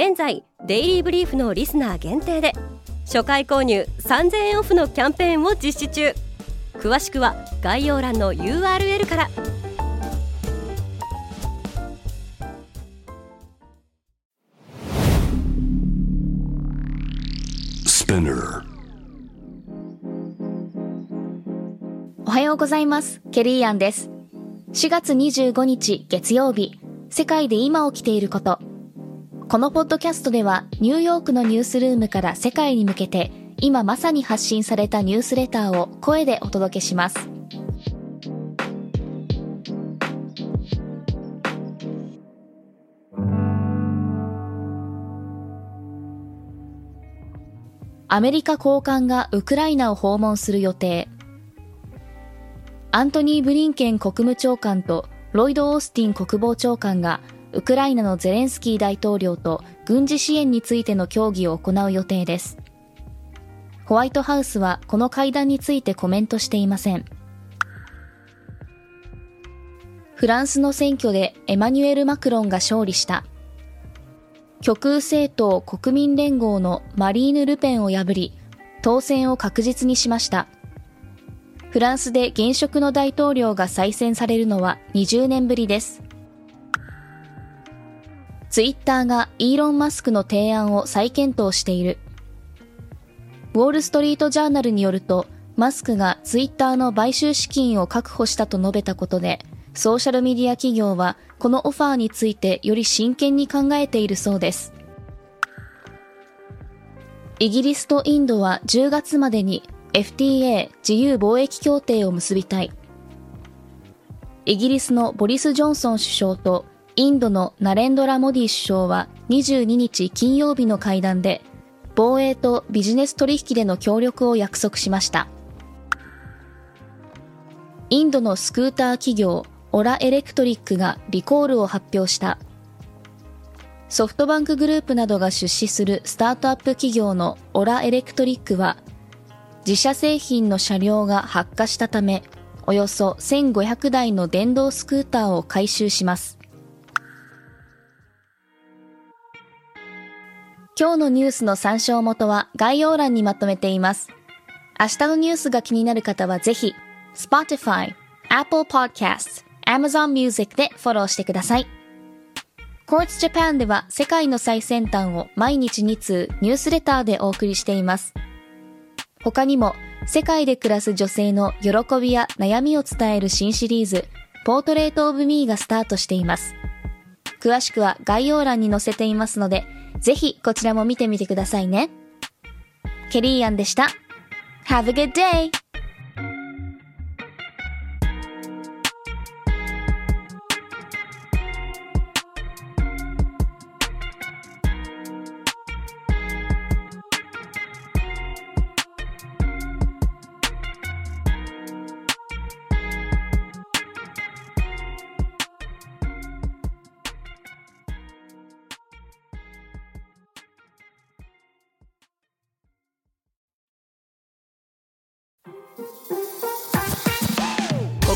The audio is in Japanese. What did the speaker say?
現在デイリーブリーフのリスナー限定で初回購入3000円オフのキャンペーンを実施中。詳しくは概要欄の URL から。おはようございます。ケリーアンです。4月25日月曜日。世界で今起きていることこのポッドキャストではニューヨークのニュースルームから世界に向けて今まさに発信されたニュースレターを声でお届けします。アメリカ高官がウクライナを訪問する予定。アントニー・ブリンケン国務長官とロイド・オースティン国防長官がウクライナのゼレンスキー大統領と軍事支援についての協議を行う予定です。ホワイトハウスはこの会談についてコメントしていません。フランスの選挙でエマニュエル・マクロンが勝利した。極右政党国民連合のマリーヌ・ルペンを破り、当選を確実にしました。フランスで現職の大統領が再選されるのは20年ぶりです。ツイッターがイーロン・マスクの提案を再検討している。ウォール・ストリート・ジャーナルによると、マスクがツイッターの買収資金を確保したと述べたことで、ソーシャルメディア企業はこのオファーについてより真剣に考えているそうです。イギリスとインドは10月までに FTA 自由貿易協定を結びたい。イギリスのボリス・ジョンソン首相とインドのナレンドラ・モディ首相は22日金曜日の会談で、防衛とビジネス取引での協力を約束しました。インドのスクーター企業オラエレクトリックがリコールを発表した。ソフトバンクグループなどが出資するスタートアップ企業のオラエレクトリックは、自社製品の車両が発火したため、およそ1500台の電動スクーターを回収します。今日のニュースの参照元は概要欄にまとめています。明日のニュースが気になる方はぜひ、Spotify、Apple Podcasts、Amazon Music でフォローしてください。Quartz Japan では世界の最先端を毎日2通ニュースレターでお送りしています。他にも世界で暮らす女性の喜びや悩みを伝える新シリーズ、ポートレートオブミーがスタートしています。詳しくは概要欄に載せていますので、ぜひこちらも見てみてくださいね。ケリーアンでした。Have a good day!